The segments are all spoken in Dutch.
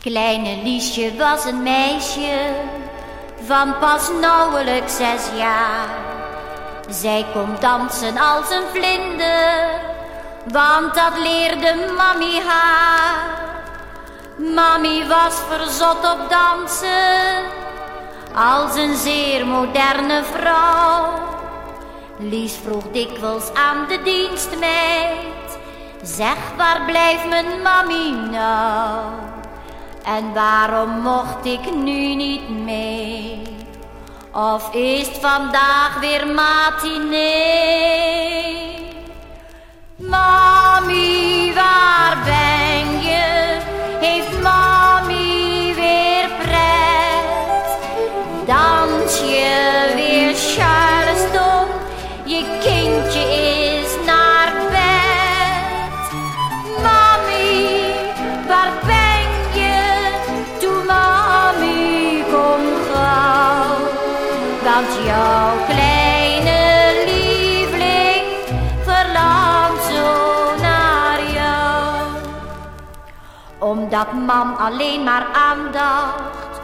Kleine Liesje was een meisje van pas nauwelijks zes jaar. Zij kon dansen als een vlinder, want dat leerde mami haar. Mami was verzot op dansen, als een zeer moderne vrouw. Lies vroeg dikwijls aan de dienstmeid, zeg waar blijft mijn mami nou? En waarom mocht ik nu niet mee? Of is het vandaag weer matinee? Mami, waar ben jouw kleine lieveling verlangt zo naar jou. Omdat mam alleen maar aandacht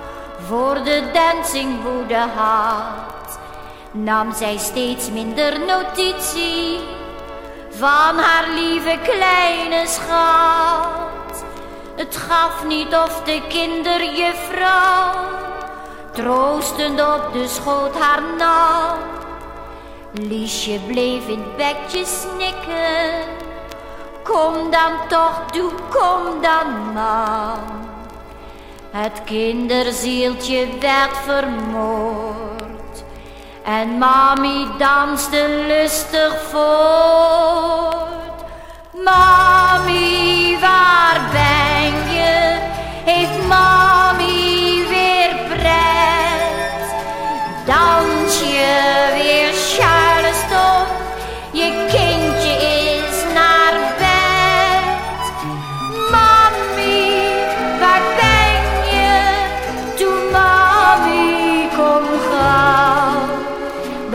voor de dancingwoede had, nam zij steeds minder notitie van haar lieve kleine schat. Het gaf niet of de kinderjuffrouw troostend op de schoot haar nam. Liesje bleef in het bedje snikken. Kom dan toch, doe kom dan man. Het kinderzieltje werd vermoord. En mami danste lustig voort. Mami, waar ben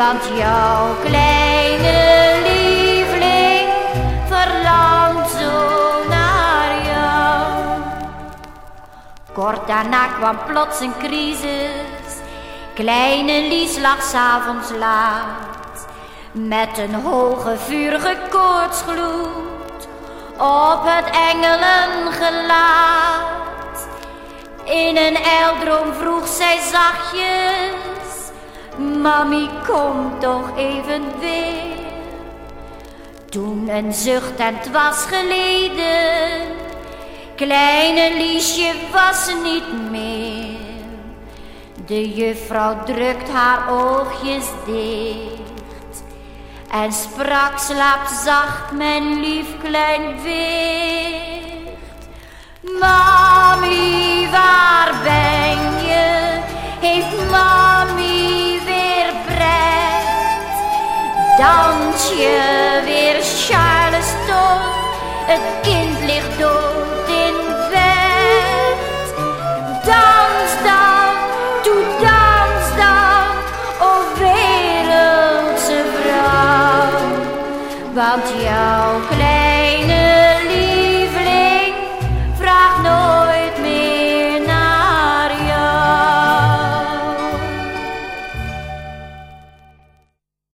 Want jouw kleine lieveling verlangt zo naar jou. Kort daarna kwam plots een crisis. Kleine Lies lag s'avonds laat. Met een hoge vurige koortsgloed op het engelengelaat. In een eildroom vroeg zij zachtjes, Mami kom toch even weer. Toen een zucht en het was geleden, kleine Liesje was niet meer. De juffrouw drukt haar oogjes dicht en sprak slaap zacht mijn lief klein. Mami, Dans je weer Charleston? Het kind ligt dood in bed. Dans dan, doe dans dan, o wereldse vrouw. Want jouw kleine